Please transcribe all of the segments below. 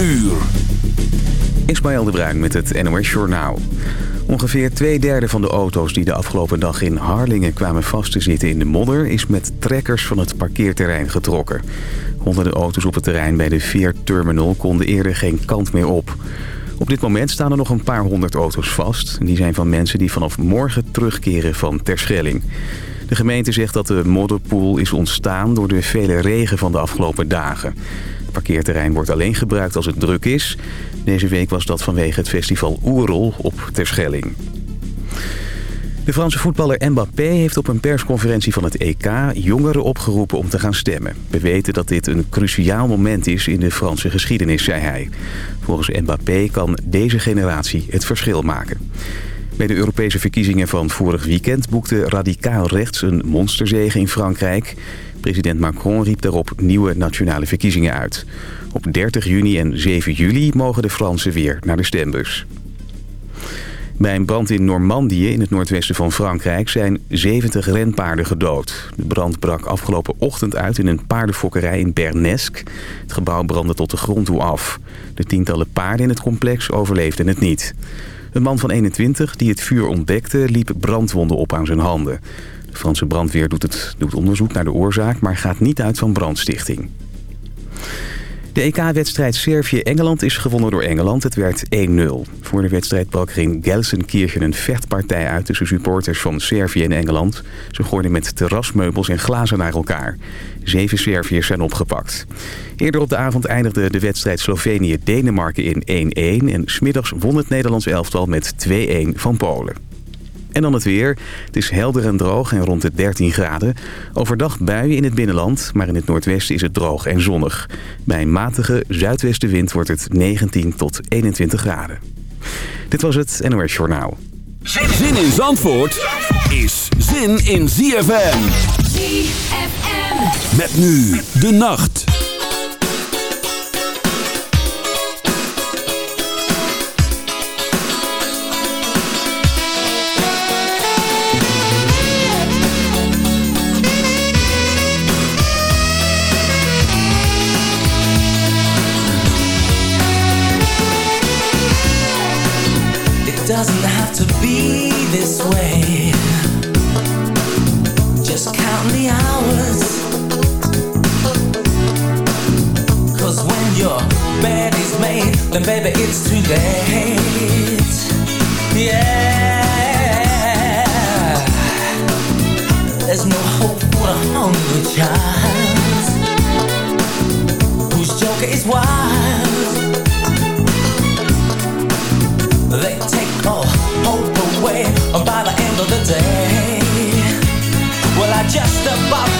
uur. De Bruin met het NOS Journaal. Ongeveer twee derde van de auto's die de afgelopen dag in Harlingen kwamen vast te zitten in de modder... is met trekkers van het parkeerterrein getrokken. Honderden auto's op het terrein bij de Veerterminal konden eerder geen kant meer op. Op dit moment staan er nog een paar honderd auto's vast. Die zijn van mensen die vanaf morgen terugkeren van Terschelling. De gemeente zegt dat de modderpoel is ontstaan door de vele regen van de afgelopen dagen. Het parkeerterrein wordt alleen gebruikt als het druk is. Deze week was dat vanwege het festival Oerol op Terschelling. De Franse voetballer Mbappé heeft op een persconferentie van het EK jongeren opgeroepen om te gaan stemmen. We weten dat dit een cruciaal moment is in de Franse geschiedenis, zei hij. Volgens Mbappé kan deze generatie het verschil maken. Bij de Europese verkiezingen van vorig weekend boekte radicaal rechts een monsterzege in Frankrijk. President Macron riep daarop nieuwe nationale verkiezingen uit. Op 30 juni en 7 juli mogen de Fransen weer naar de stembus. Bij een brand in Normandië in het noordwesten van Frankrijk zijn 70 renpaarden gedood. De brand brak afgelopen ochtend uit in een paardenfokkerij in Bernesque. Het gebouw brandde tot de grond toe af. De tientallen paarden in het complex overleefden het niet. Een man van 21 die het vuur ontdekte liep brandwonden op aan zijn handen. De Franse brandweer doet, het, doet onderzoek naar de oorzaak, maar gaat niet uit van brandstichting. De EK-wedstrijd Servië-Engeland is gewonnen door Engeland. Het werd 1-0. Voor de wedstrijd brak er in Gelsenkirchen een vechtpartij uit... tussen supporters van Servië en Engeland. Ze gooiden met terrasmeubels en glazen naar elkaar. Zeven Serviërs zijn opgepakt. Eerder op de avond eindigde de wedstrijd Slovenië-Denemarken in 1-1... en smiddags won het Nederlands elftal met 2-1 van Polen. En dan het weer. Het is helder en droog en rond de 13 graden. Overdag buien in het binnenland, maar in het noordwesten is het droog en zonnig. Bij een matige zuidwestenwind wordt het 19 tot 21 graden. Dit was het NOS Journaal. Zin in Zandvoort is zin in ZFM. ZFM. Met nu de nacht. Doesn't have to be this way. Just count the hours. Cause when your bed is made, then baby it's too late. By the end of the day. Well, I just about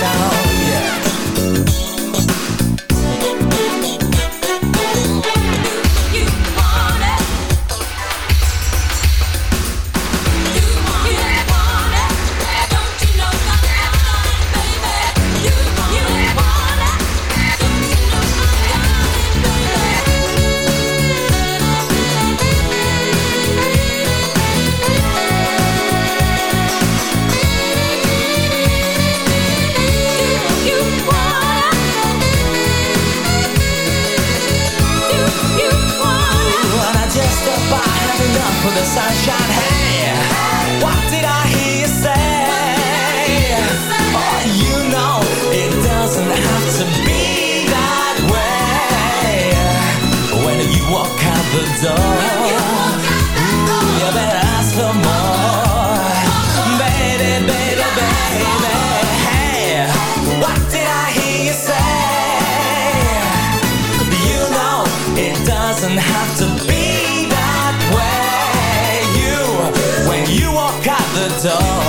now. Door,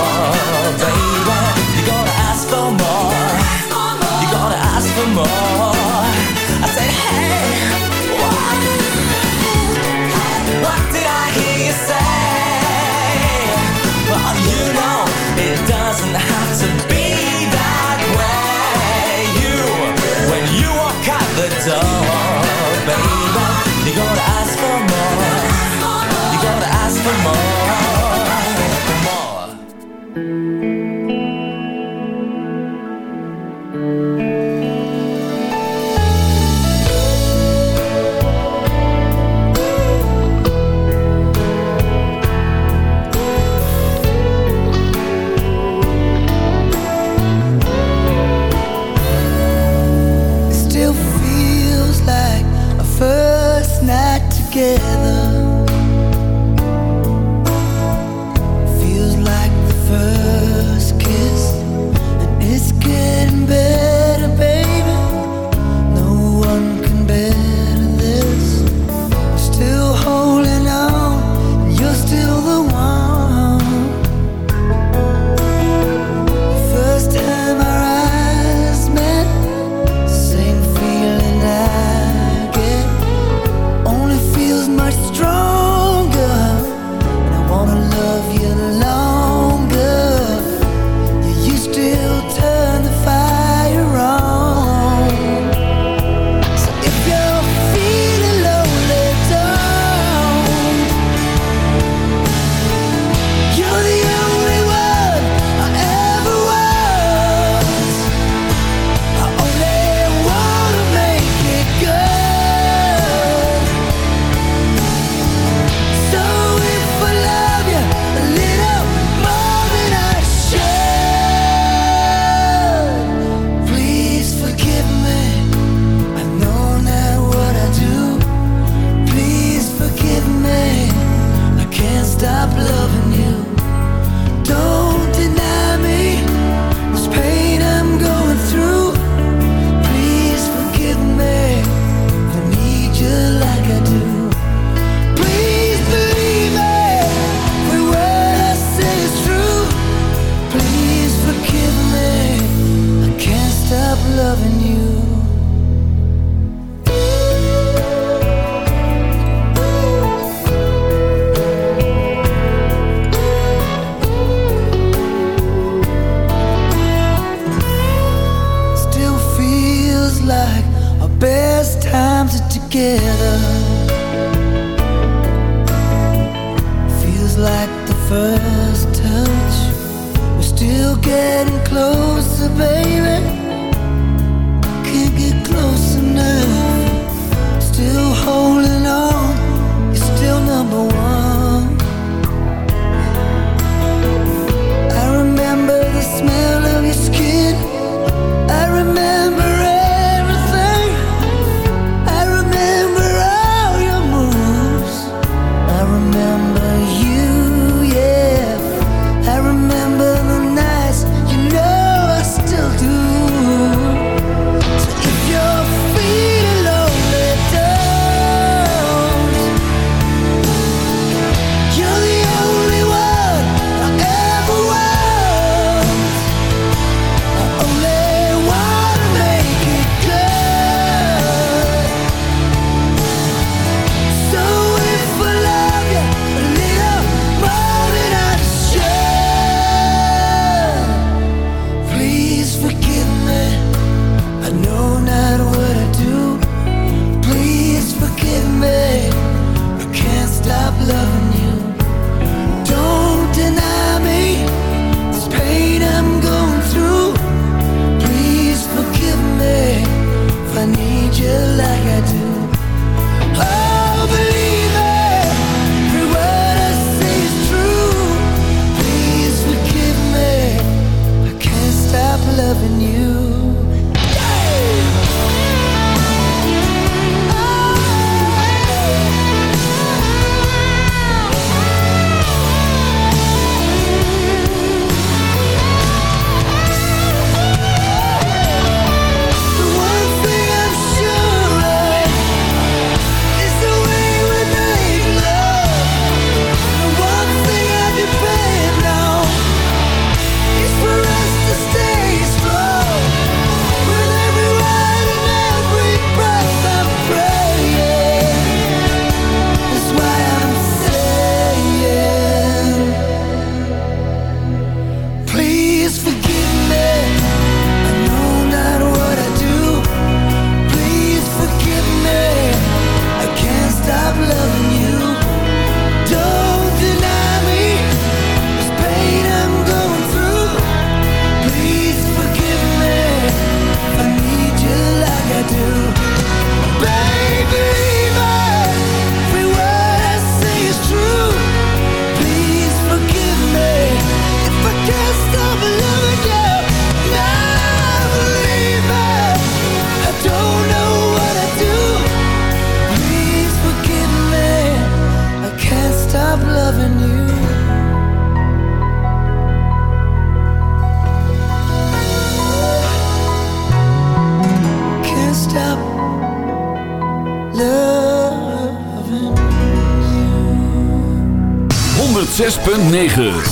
106.9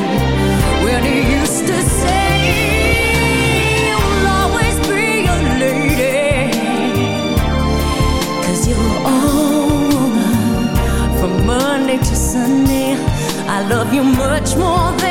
you much more than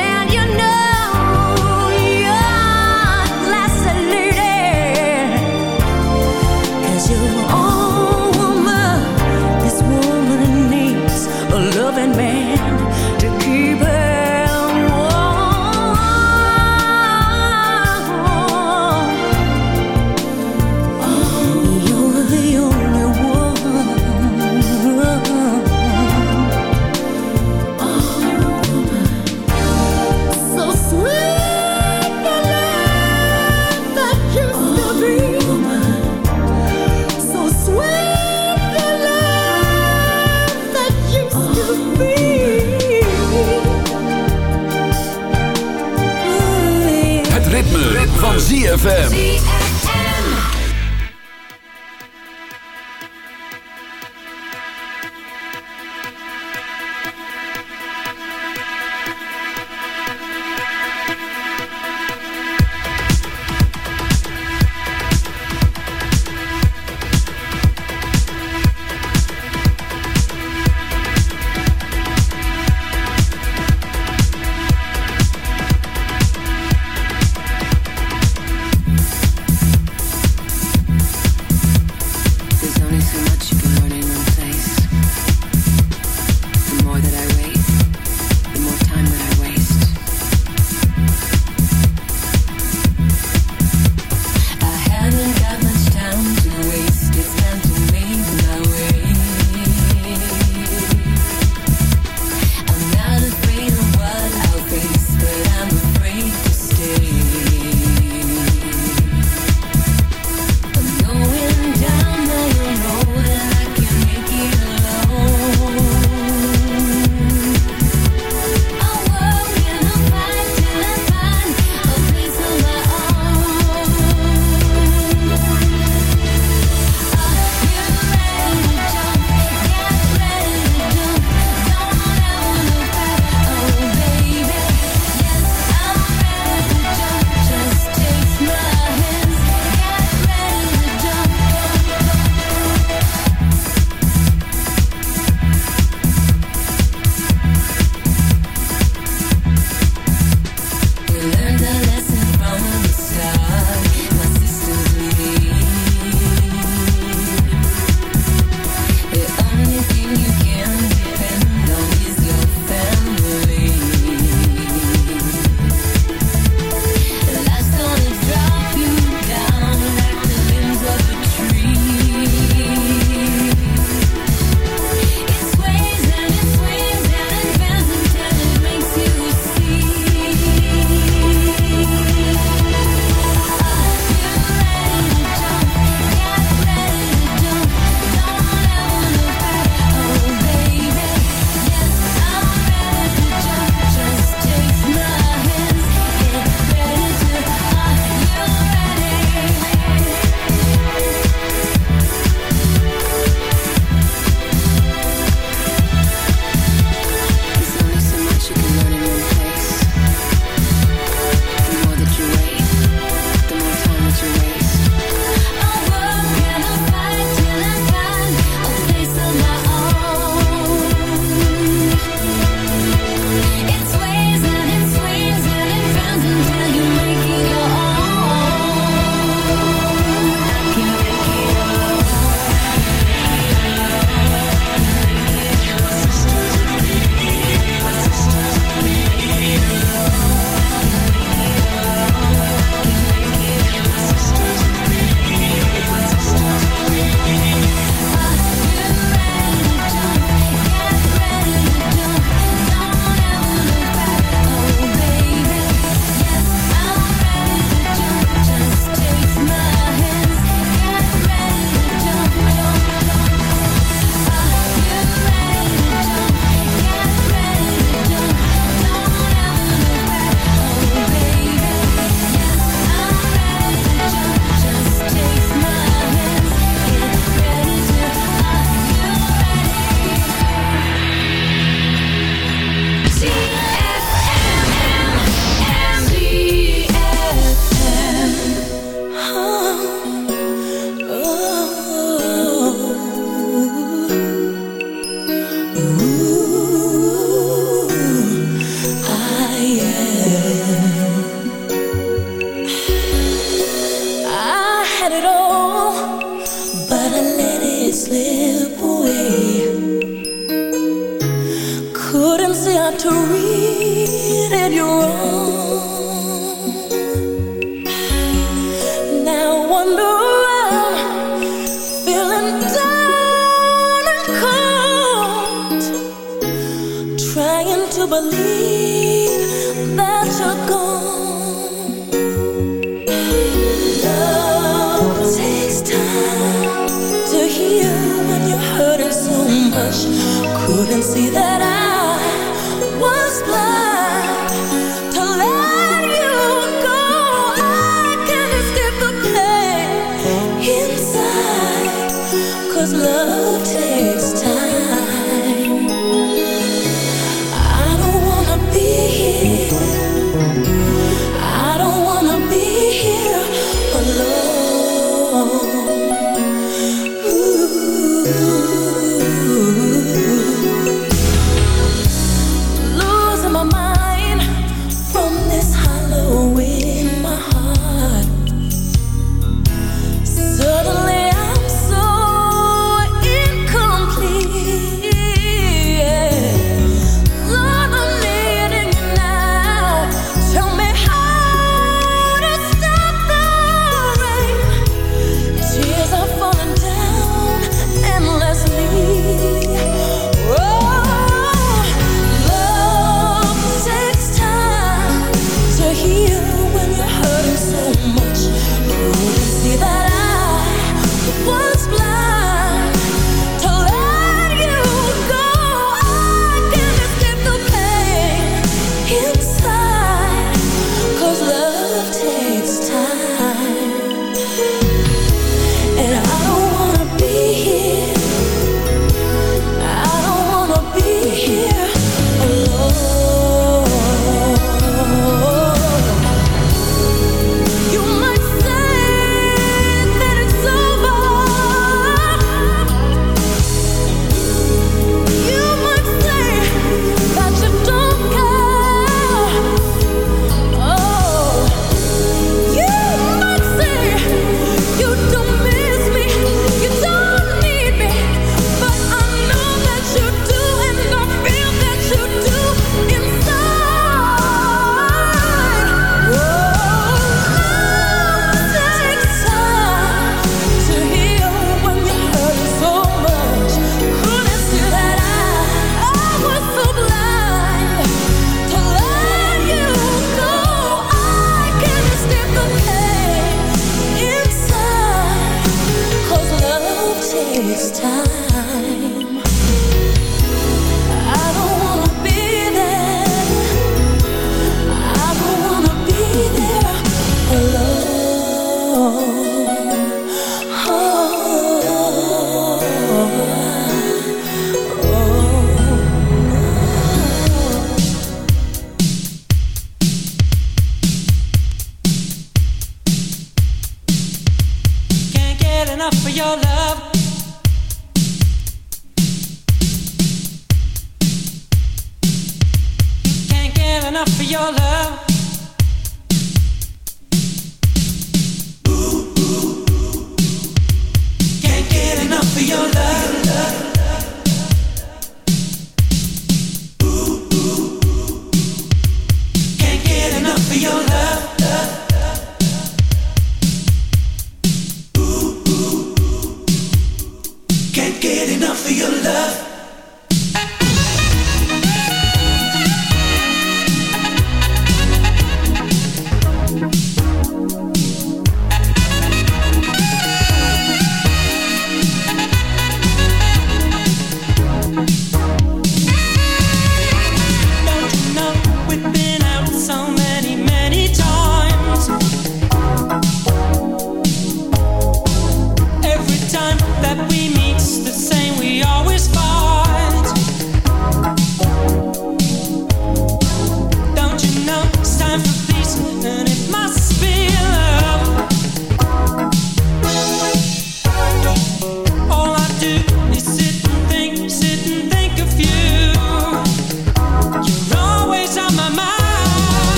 couldn't see how to read in your eyes.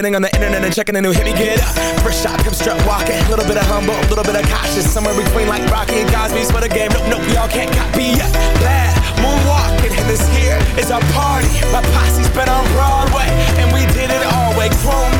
Getting on the internet and checking a new hit me get up. First shot, come strut walking. A little bit of humble, a little bit of cautious. Somewhere between like Rocky and Cosby's for the game. Nope, nope, we all can't copy yet. Bad moonwalking, and this here is our party. My posse's been on Broadway, and we did it all way. Chrome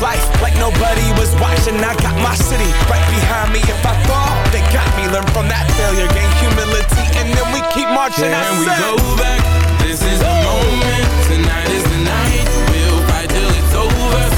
life like nobody was watching. I got my city right behind me. If I fall, they got me. Learn from that failure, gain humility, and then we keep marching. Can we go back? This is the moment. Tonight is the night. We'll fight till it's over.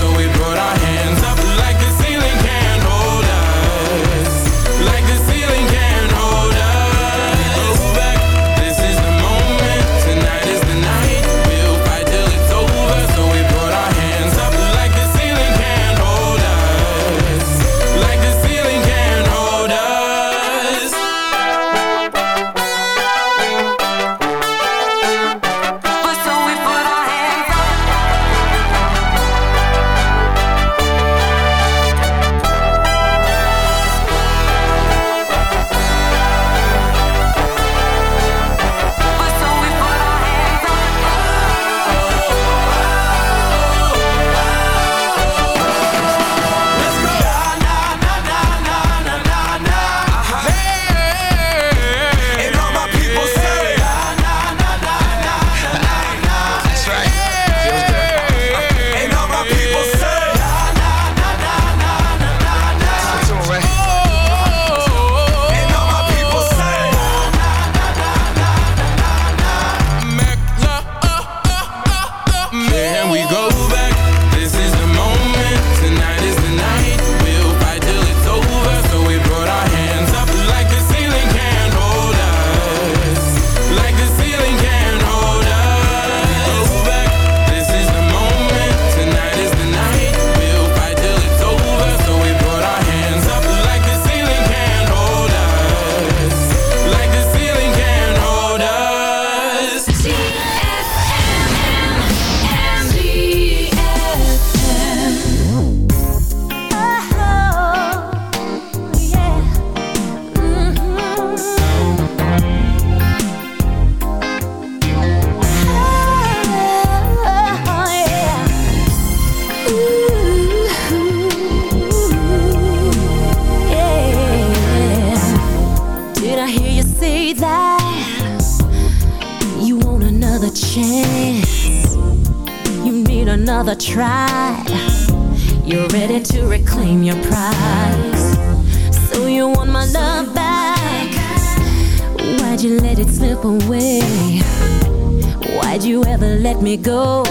me go.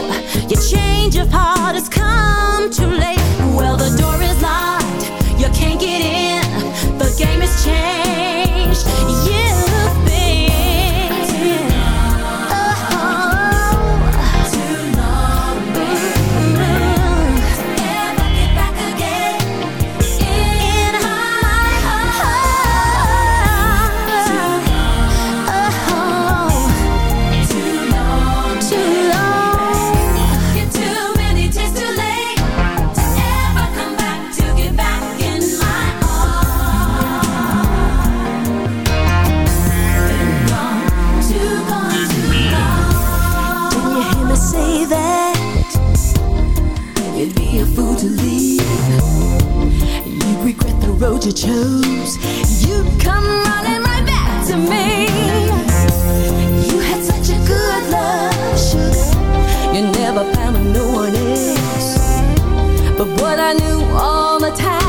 But what I knew all the time